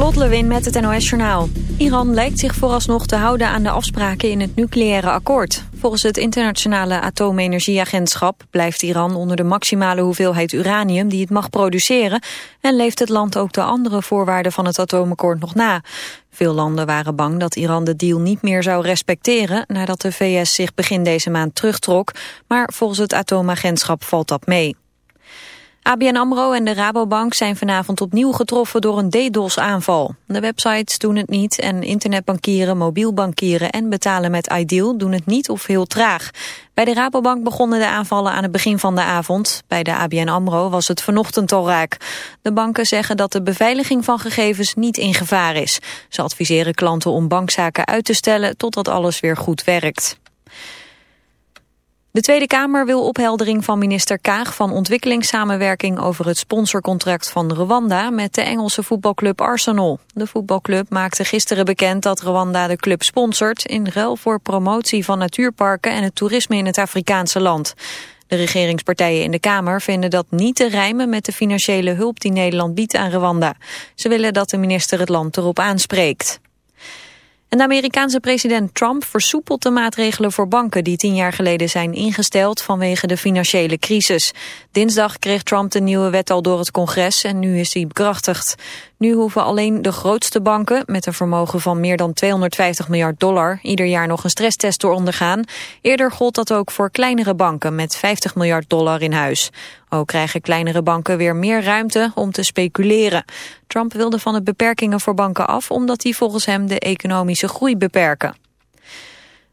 Lot Lewin met het NOS Journaal. Iran lijkt zich vooralsnog te houden aan de afspraken in het nucleaire akkoord. Volgens het internationale atoomenergieagentschap blijft Iran onder de maximale hoeveelheid uranium die het mag produceren en leeft het land ook de andere voorwaarden van het atoomakkoord nog na. Veel landen waren bang dat Iran de deal niet meer zou respecteren nadat de VS zich begin deze maand terugtrok, maar volgens het atoomagentschap valt dat mee. ABN AMRO en de Rabobank zijn vanavond opnieuw getroffen door een DDoS-aanval. De websites doen het niet en internetbankieren, mobiel bankieren en betalen met Ideal doen het niet of heel traag. Bij de Rabobank begonnen de aanvallen aan het begin van de avond. Bij de ABN AMRO was het vanochtend al raak. De banken zeggen dat de beveiliging van gegevens niet in gevaar is. Ze adviseren klanten om bankzaken uit te stellen totdat alles weer goed werkt. De Tweede Kamer wil opheldering van minister Kaag van ontwikkelingssamenwerking over het sponsorcontract van Rwanda met de Engelse voetbalclub Arsenal. De voetbalclub maakte gisteren bekend dat Rwanda de club sponsort in ruil voor promotie van natuurparken en het toerisme in het Afrikaanse land. De regeringspartijen in de Kamer vinden dat niet te rijmen met de financiële hulp die Nederland biedt aan Rwanda. Ze willen dat de minister het land erop aanspreekt. En de Amerikaanse president Trump versoepelt de maatregelen voor banken die tien jaar geleden zijn ingesteld vanwege de financiële crisis. Dinsdag kreeg Trump de nieuwe wet al door het congres en nu is die bekrachtigd. Nu hoeven alleen de grootste banken met een vermogen van meer dan 250 miljard dollar ieder jaar nog een stresstest door ondergaan. Eerder gold dat ook voor kleinere banken met 50 miljard dollar in huis. Ook krijgen kleinere banken weer meer ruimte om te speculeren. Trump wilde van de beperkingen voor banken af omdat die volgens hem de economische groei beperken.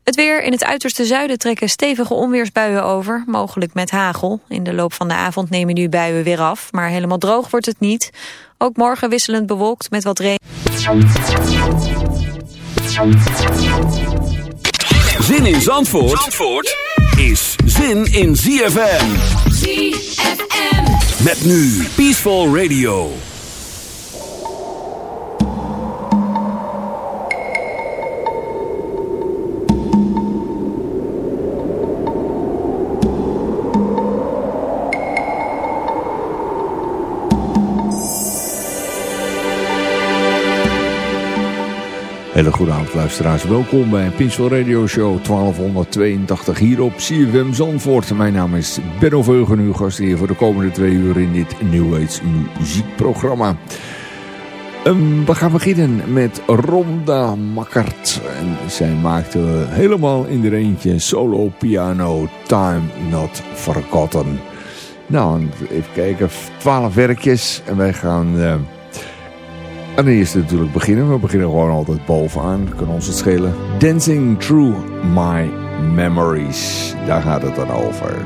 Het weer in het uiterste zuiden trekken stevige onweersbuien over, mogelijk met hagel. In de loop van de avond nemen die buien weer af, maar helemaal droog wordt het niet. Ook morgen wisselend bewolkt met wat regen. Zin in Zandvoort, Zandvoort is zin in ZFM. ZFM. Met nu Peaceful Radio. Hele goede avond luisteraars, welkom bij Pinsel Radio Show 1282 hier op CFM Zandvoort. Mijn naam is Benno Veugen, uw gast hier voor de komende twee uur in dit New Age muziekprogramma. Um, we gaan beginnen met Ronda Makkert. En zij maakte helemaal in de eentje solo piano Time Not Forgotten. Nou, even kijken, twaalf werkjes en wij gaan... Uh, en eerst natuurlijk beginnen. We beginnen gewoon altijd bovenaan. Kunnen ons het schelen. Dancing Through My Memories. Daar gaat het dan over.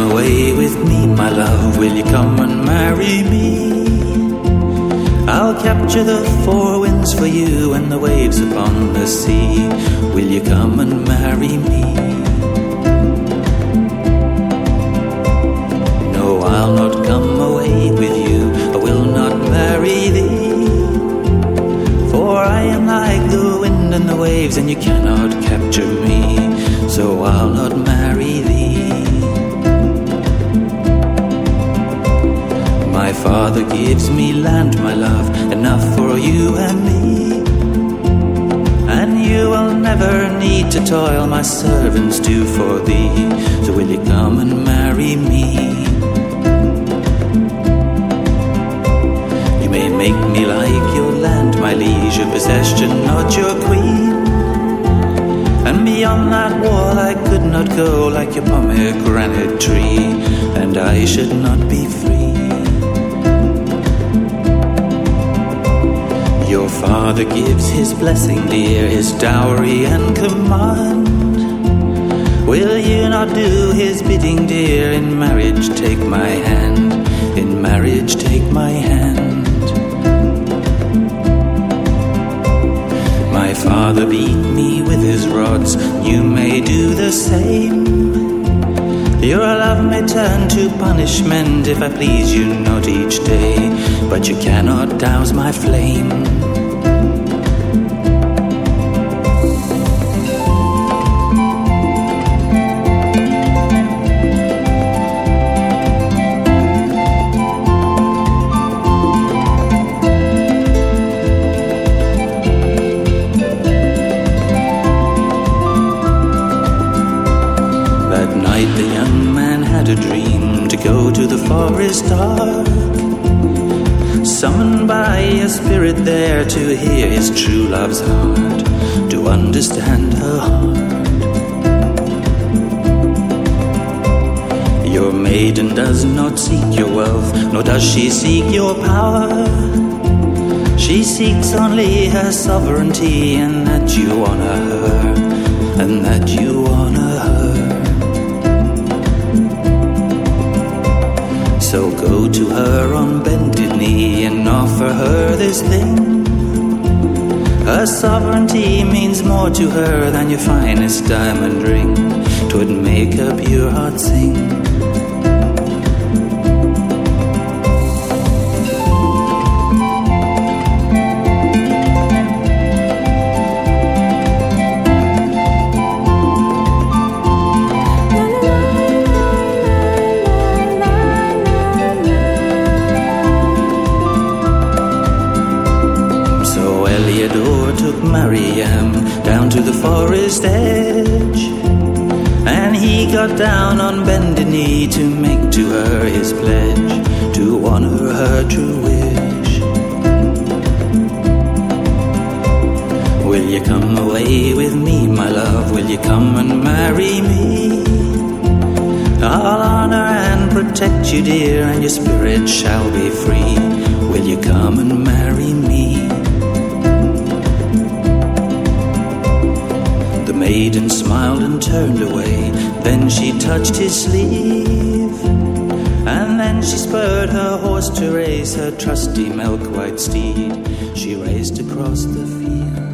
away with me, my love? Will you come and marry me? I'll capture the four winds for you and the waves upon the sea. Will you come and marry me? No, I'll not come away with you. I will not marry thee. For I am like the wind and the waves, and you cannot capture me. So I'll not marry Father gives me land, my love, enough for you and me. And you will never need to toil, my servants do for thee. So will you come and marry me? You may make me like your land, my liege, your possession, not your queen. And beyond that wall I could not go like your pomegranate tree, and I should not be free. Your father gives his blessing, dear, his dowry and command. Will you not do his bidding, dear? In marriage, take my hand. In marriage, take my hand. My father beat me with his rods, you may do the same. Your love may turn to punishment if I please you not each day, but you cannot douse my flame. The forest dark. Summoned by a spirit there to hear his true love's heart, to understand her heart. Your maiden does not seek your wealth, nor does she seek your power. She seeks only her sovereignty, and that you honor her, and that you honor her. So go to her on bended knee and offer her this thing. Her sovereignty means more to her than your finest diamond ring. Twould make her pure heart sing. She spurred her horse to race her trusty milk white steed. She raced across the field.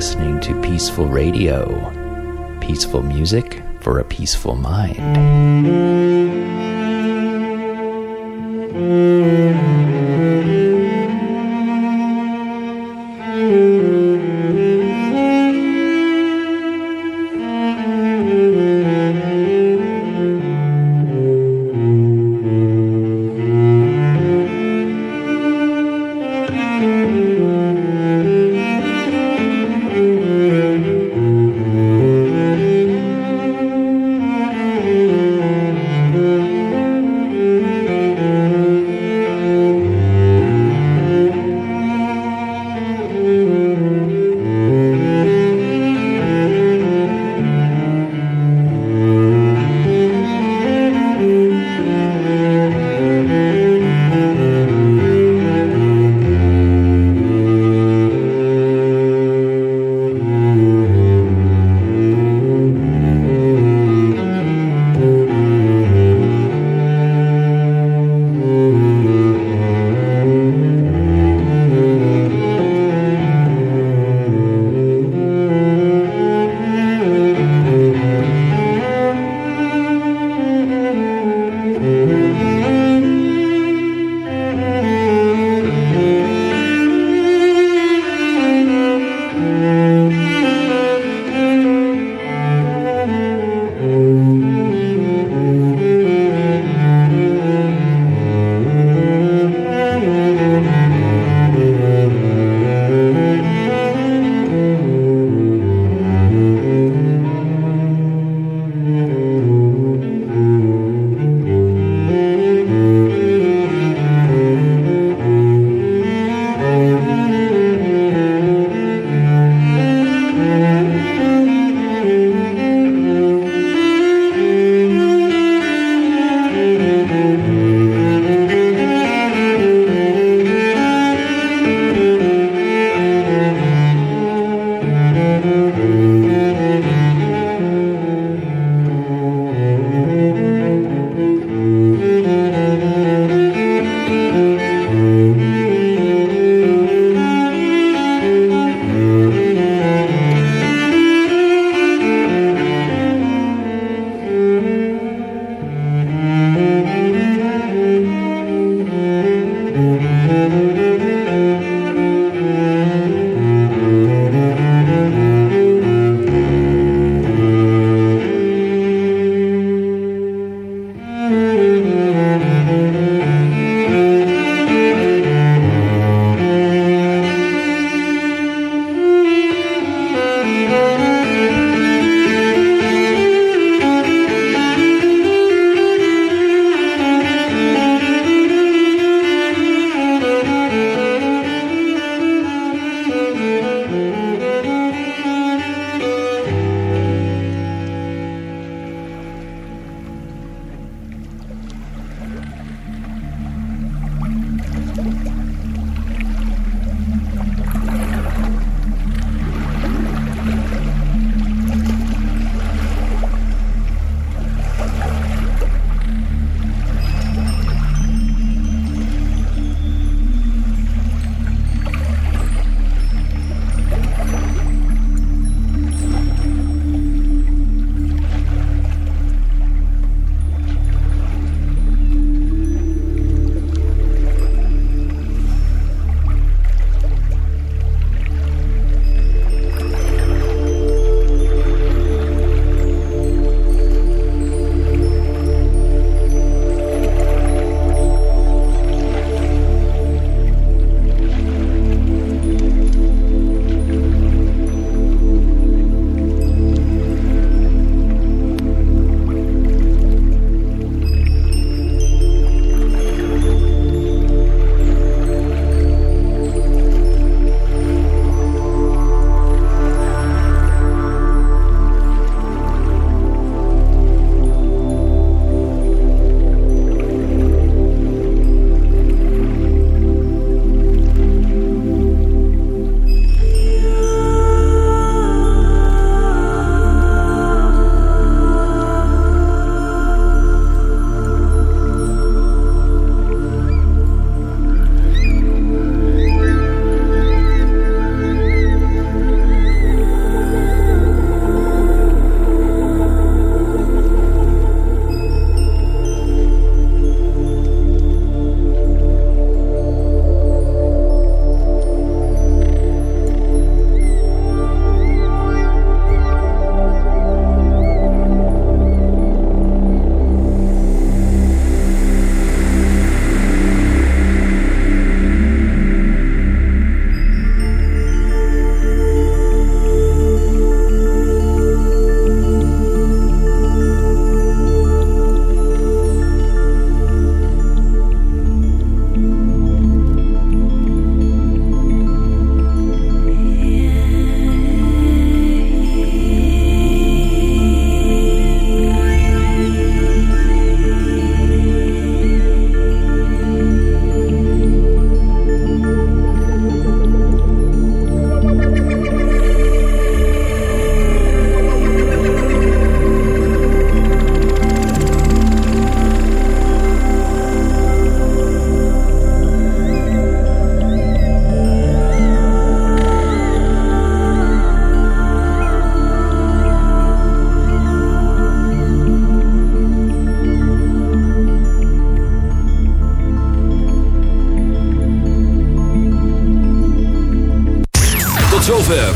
Listening to Peaceful Radio. Peaceful music for a peaceful mind.